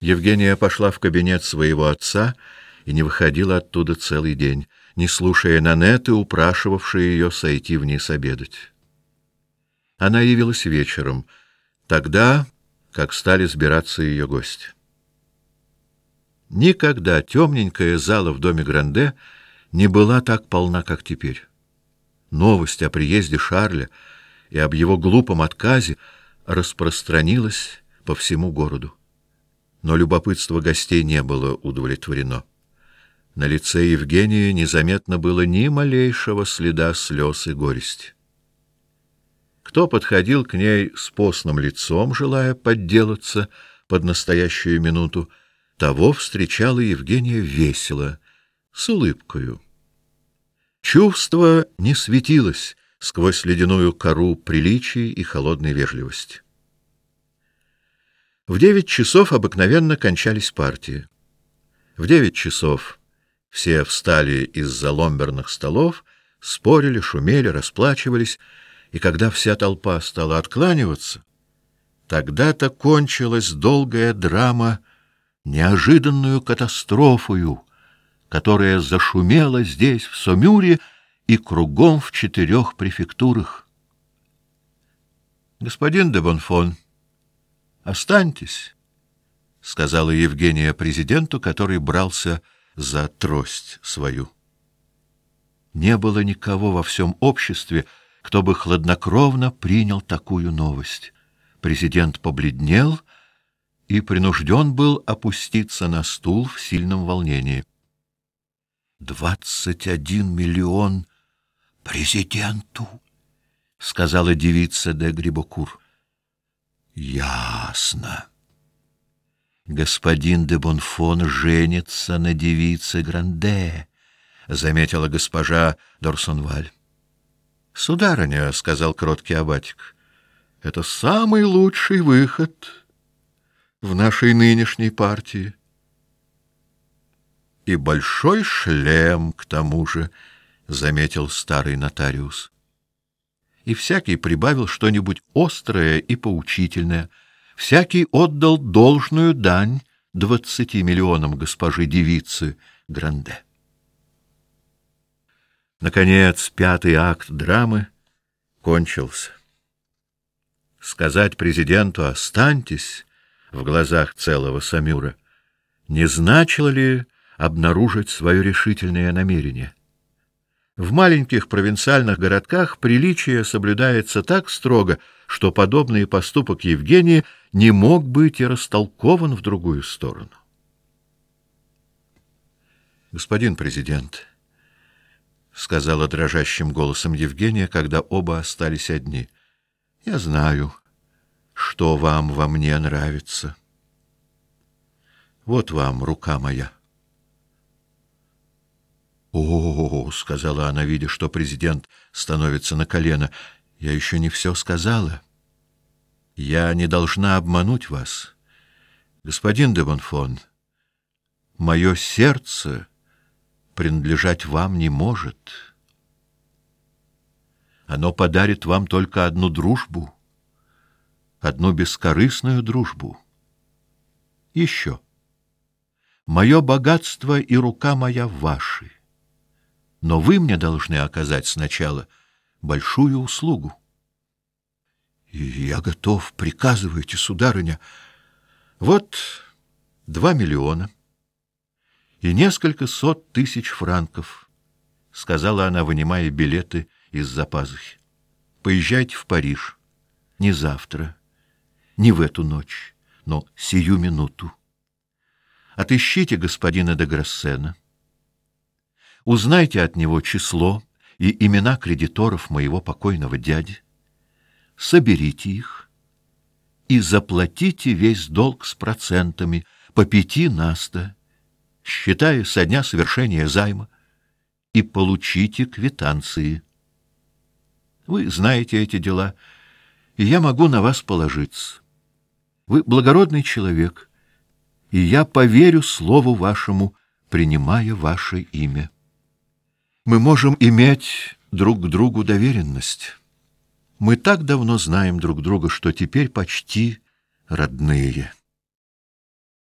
Евгения пошла в кабинет своего отца и не выходила оттуда целый день, не слушая Нанеты, упрашивавшей ее сойти вниз обедать. Она явилась вечером, тогда, как стали сбираться ее гости. Никогда темненькая зала в доме Гранде не была так полна, как теперь. Новость о приезде Шарля и об его глупом отказе распространилась по всему городу. Но любопытство гостей не было удовлетворено. На лице Евгении незаметно было ни малейшего следа слез и горести. Кто подходил к ней с постным лицом, желая подделаться под настоящую минуту, того встречала Евгения весело, с улыбкою. Чувство не светилось сквозь ледяную кору приличий и холодной вежливости. В девять часов обыкновенно кончались партии. В девять часов все встали из-за ломберных столов, спорили, шумели, расплачивались, и когда вся толпа стала откланиваться, тогда-то кончилась долгая драма, неожиданную катастрофою, которая зашумела здесь, в Сомюре, и кругом в четырех префектурах. Господин де Бонфон, Останьтесь, сказала Евгения президенту, который брался за трость свою. Не было никого во всем обществе, кто бы хладнокровно принял такую новость. Президент побледнел и принужден был опуститься на стул в сильном волнении. «Двадцать один миллион президенту, сказала девица де Грибокур. Ясно. Господин де Бонфон женится на девице Гранде, заметила госпожа Дорсонваль. Сударыня, сказал кроткий абатик, это самый лучший выход в нашей нынешней партии. И большой шлем к тому же, заметил старый нотариус и всякий прибавил что-нибудь острое и поучительное. Всякий отдал должную дань двадцати миллионам госпожи девицы Гранде. Наконец, пятый акт драмы кончился. Сказать президенту «останьтесь» в глазах целого Самюра не значило ли обнаружить свое решительное намерение? В маленьких провинциальных городках приличие соблюдается так строго, что подобный поступок Евгения не мог быть и растолкован в другую сторону. Господин президент, сказала дрожащим голосом Евгения, когда оба остались одни. Я знаю, что вам во мне нравится. Вот вам рука моя. О, сказала она, видя, что президент становится на колено. Я еще не все сказала. Я не должна обмануть вас. Господин де Бонфон, мое сердце принадлежать вам не может. Оно подарит вам только одну дружбу, одну бескорыстную дружбу. Еще. Мое богатство и рука моя ваши но вы мне должны оказать сначала большую услугу. Я готов, приказывайте, сударыня. Вот два миллиона и несколько сот тысяч франков, сказала она, вынимая билеты из-за пазухи. Поезжайте в Париж. Не завтра, не в эту ночь, но сию минуту. Отыщите господина де Грассена. Узнайте от него число и имена кредиторов моего покойного дяди. Соберите их и заплатите весь долг с процентами по пяти на считая со дня совершения займа, и получите квитанции. Вы знаете эти дела, и я могу на вас положиться. Вы благородный человек, и я поверю слову вашему, принимая ваше имя мы можем иметь друг к другу доверенность. Мы так давно знаем друг друга, что теперь почти родные.